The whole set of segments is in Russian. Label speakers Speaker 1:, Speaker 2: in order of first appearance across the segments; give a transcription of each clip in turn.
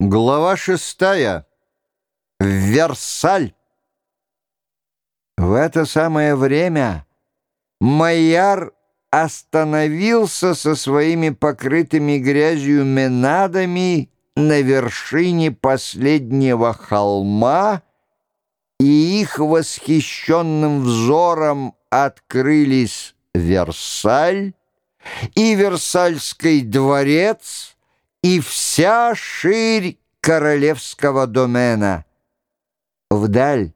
Speaker 1: Глава шестая. Версаль. В это самое время Майяр остановился со своими покрытыми грязью менадами на вершине последнего холма, и их восхищенным взором открылись Версаль и Версальский дворец — и вся ширь королевского домена. Вдаль,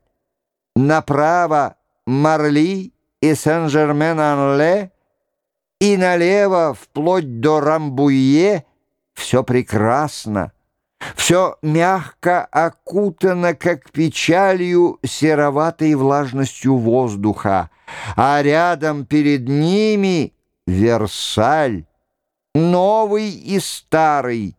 Speaker 1: направо Марли и Сен-Жермен-Анле, и налево, вплоть до Рамбуе, все прекрасно, все мягко окутано, как печалью, сероватой влажностью воздуха, а рядом перед ними Версаль, новый и старый,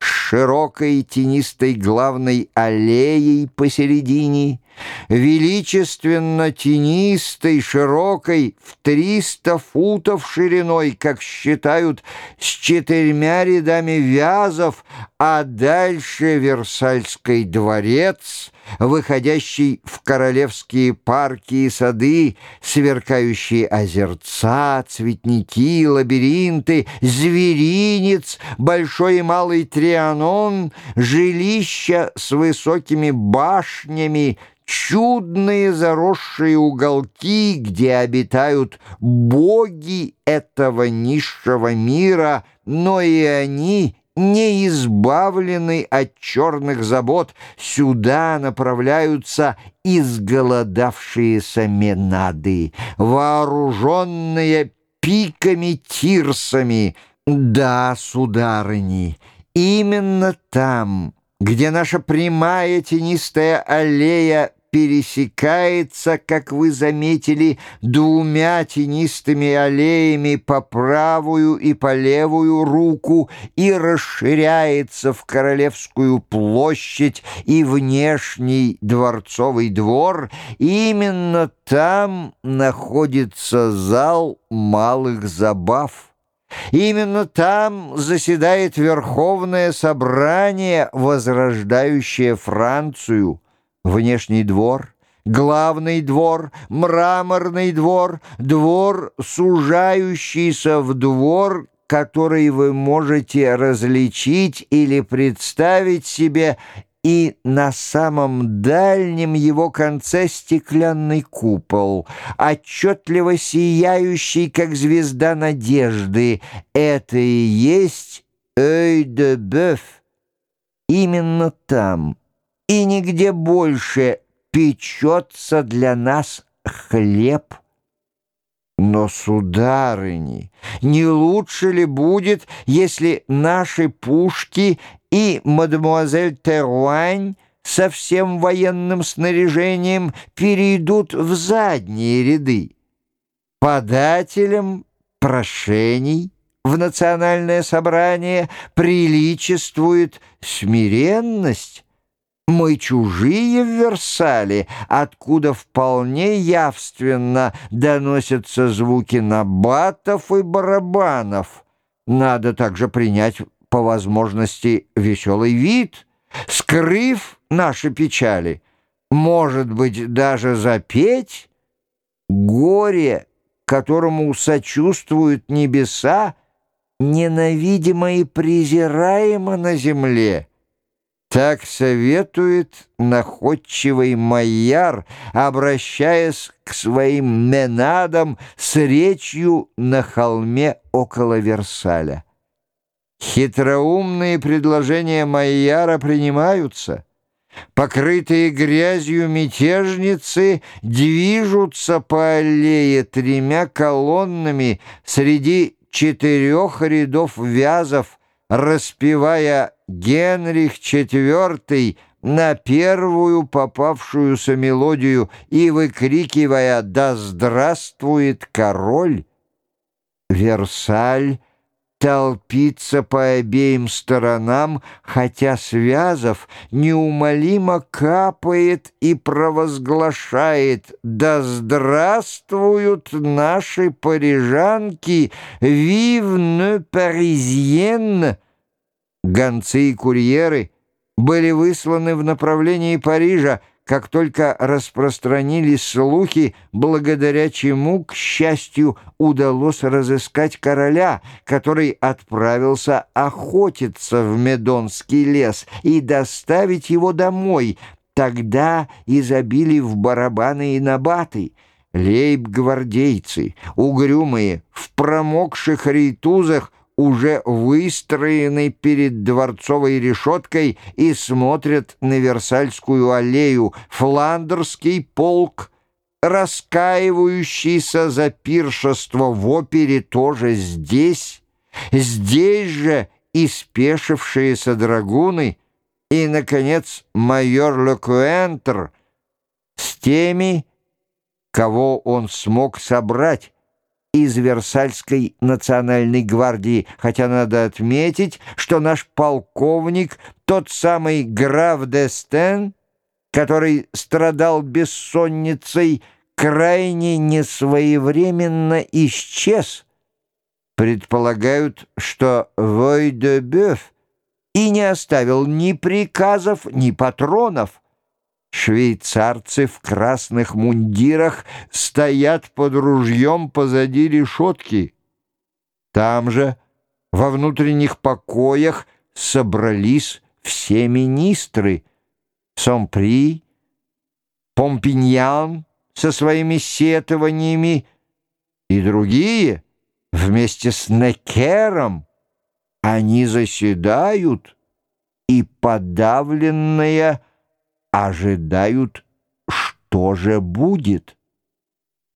Speaker 1: с широкой тенистой главной аллеей посередине, величественно тенистой, широкой, в триста футов шириной, как считают, с четырьмя рядами вязов, а дальше Версальский дворец, выходящий в королевские парки и сады, сверкающие озерца, цветники, лабиринты, зверинец, большой и малый трианон, жилища с высокими башнями, чудные заросшие уголки, где обитают боги этого низшего мира, но и они не избавлены от черных забот, сюда направляются изголодавшиеся менады, вооруженные пиками-тирсами. Да, сударыни, именно там, где наша прямая тенистая аллея пересекается, как вы заметили, двумя тенистыми аллеями по правую и по левую руку и расширяется в Королевскую площадь и внешний дворцовый двор, именно там находится зал малых забав. Именно там заседает Верховное собрание, возрождающее Францию внешний двор, главный двор, мраморный двор, двор, сужающийся в двор, который вы можете различить или представить себе, и на самом дальнем его конце стеклянный купол, отчетливо сияющий, как звезда надежды. Это и есть «Œil Именно там — и нигде больше печется для нас хлеб. Но, сударыни, не лучше ли будет, если наши пушки и мадемуазель Теруань со всем военным снаряжением перейдут в задние ряды? Подателям прошений в национальное собрание приличествует смиренность, мы чужие в Версале, откуда вполне явственно доносятся звуки набатов и барабанов. Надо также принять по возможности веселый вид, скрыв наши печали. Может быть, даже запеть горе, которому сочувствуют небеса, ненавидимо и презираемо на земле». Так советует находчивый Майяр, обращаясь к своим менадам с речью на холме около Версаля. Хитроумные предложения Майяра принимаются. Покрытые грязью мятежницы движутся по аллее тремя колоннами среди четырех рядов вязов, распевая Генрих IV на первую попавшуюся мелодию и выкрикивая «Да здравствует король!» Версаль толпится по обеим сторонам, хотя Связов неумолимо капает и провозглашает «Да здравствуют наши парижанки! Вив не паризьен!» Гонцы и курьеры были высланы в направлении Парижа, как только распространились слухи, благодаря чему, к счастью, удалось разыскать короля, который отправился охотиться в Медонский лес и доставить его домой. Тогда изобили в барабаны и набаты. Лейб-гвардейцы, угрюмые, в промокших рейтузах, уже выстроены перед дворцовой решеткой и смотрят на Версальскую аллею. Фландерский полк, раскаивающийся за пиршество в опере, тоже здесь. Здесь же и спешившиеся драгуны, и, наконец, майор Лекуэнтер с теми, кого он смог собрать, из Версальской национальной гвардии, хотя надо отметить, что наш полковник, тот самый граф Дестен, который страдал бессонницей, крайне несвоевременно исчез. Предполагают, что Вой-де-Бёв и не оставил ни приказов, ни патронов. Швейцарцы в красных мундирах стоят под ружьем позади решетки. Там же, во внутренних покоях, собрались все министры. Сомпри, Помпиньян со своими сетованиями и другие вместе с Некером. Они заседают, и подавленная ожидают, что же будет.